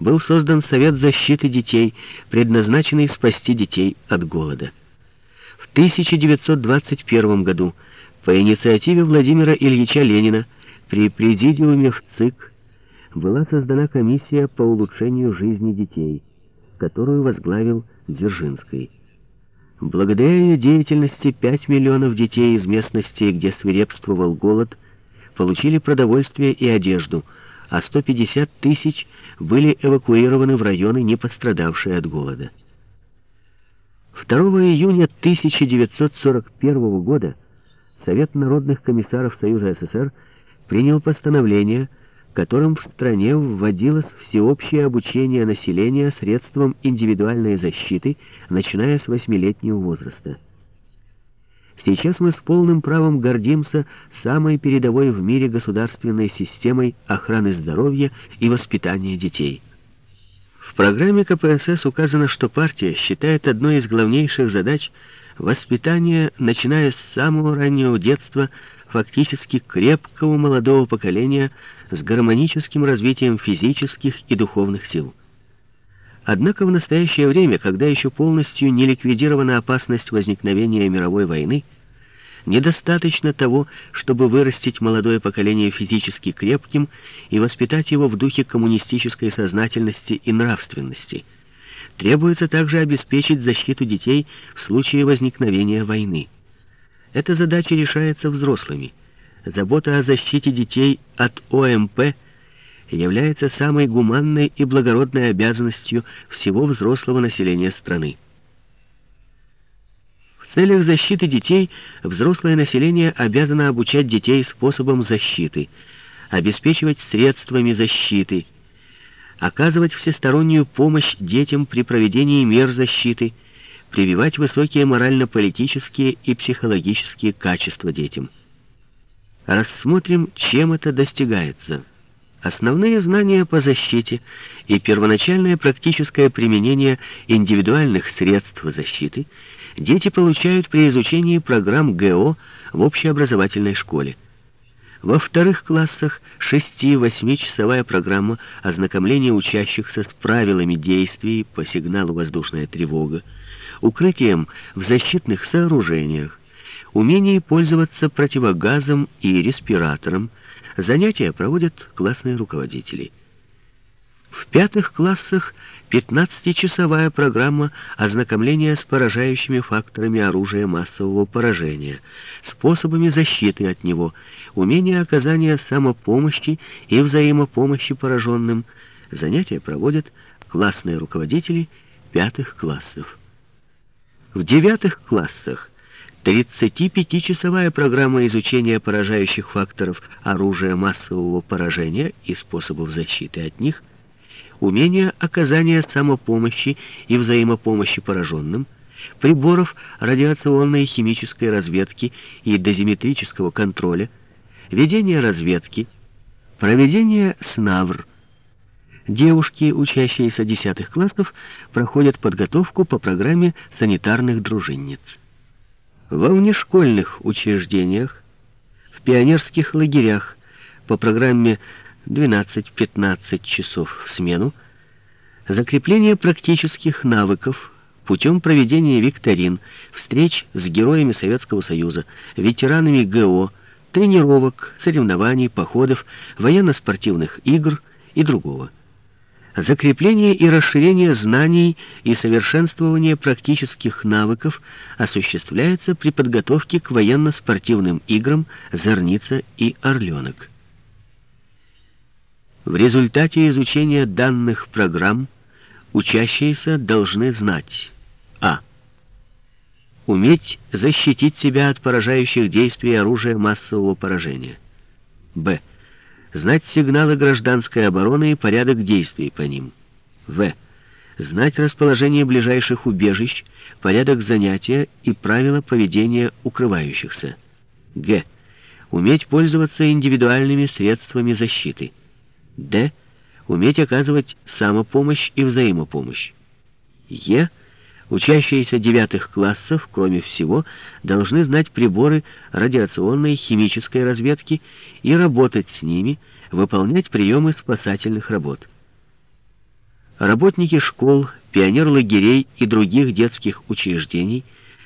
был создан Совет защиты детей, предназначенный спасти детей от голода. В 1921 году по инициативе Владимира Ильича Ленина при президиуме в ЦИК была создана комиссия по улучшению жизни детей, которую возглавил Дзержинский. Благодаря ее деятельности 5 миллионов детей из местностей, где свирепствовал голод, получили продовольствие и одежду, а 150 тысяч были эвакуированы в районы, не пострадавшие от голода. 2 июня 1941 года Совет народных комиссаров Союза СССр принял постановление, которым в стране вводилось всеобщее обучение населения средством индивидуальной защиты, начиная с восьмилетнего возраста. Сейчас мы с полным правом гордимся самой передовой в мире государственной системой охраны здоровья и воспитания детей. В программе КПСС указано, что партия считает одной из главнейших задач воспитание, начиная с самого раннего детства, фактически крепкого молодого поколения с гармоническим развитием физических и духовных сил. Однако в настоящее время, когда еще полностью не ликвидирована опасность возникновения мировой войны, недостаточно того, чтобы вырастить молодое поколение физически крепким и воспитать его в духе коммунистической сознательности и нравственности. Требуется также обеспечить защиту детей в случае возникновения войны. Эта задача решается взрослыми. Забота о защите детей от ОМП является самой гуманной и благородной обязанностью всего взрослого населения страны. В целях защиты детей взрослое население обязано обучать детей способам защиты, обеспечивать средствами защиты, оказывать всестороннюю помощь детям при проведении мер защиты, прививать высокие морально-политические и психологические качества детям. Рассмотрим, чем это достигается. Основные знания по защите и первоначальное практическое применение индивидуальных средств защиты дети получают при изучении программ ГО в общеобразовательной школе. Во вторых классах 6-8-часовая программа ознакомления учащихся с правилами действий по сигналу «Воздушная тревога», укрытием в защитных сооружениях, умении пользоваться противогазом и респиратором, занятия проводят классные руководители. В пятых классах 15-часовая программа ознакомления с поражающими факторами оружия массового поражения, способами защиты от него, умение оказания самопомощи и взаимопомощи пораженным. Занятия проводят классные руководители пятых классов. В девятых классах 35-часовая программа изучения поражающих факторов оружия массового поражения и способов защиты от них, умение оказания самопомощи и взаимопомощи пораженным, приборов радиационной и химической разведки и дозиметрического контроля, ведение разведки, проведение СНАВР. Девушки, учащиеся десятых классов, проходят подготовку по программе санитарных дружинниц. Во внешкольных учреждениях, в пионерских лагерях по программе 12-15 часов в смену, закрепление практических навыков путем проведения викторин, встреч с героями Советского Союза, ветеранами ГО, тренировок, соревнований, походов, военно-спортивных игр и другого. Закрепление и расширение знаний и совершенствование практических навыков осуществляется при подготовке к военно-спортивным играм «Зорница» и «Орленок». В результате изучения данных программ учащиеся должны знать а. Уметь защитить себя от поражающих действий оружия массового поражения. б знать сигналы гражданской обороны и порядок действий по ним. В. Знать расположение ближайших убежищ, порядок занятия и правила поведения укрывающихся. Г. Уметь пользоваться индивидуальными средствами защиты. Д. Уметь оказывать самопомощь и взаимопомощь. Е. Учащиеся девятых классов, кроме всего, должны знать приборы радиационной и химической разведки и работать с ними, выполнять приемы спасательных работ. Работники школ, пионер-лагерей и других детских учреждений –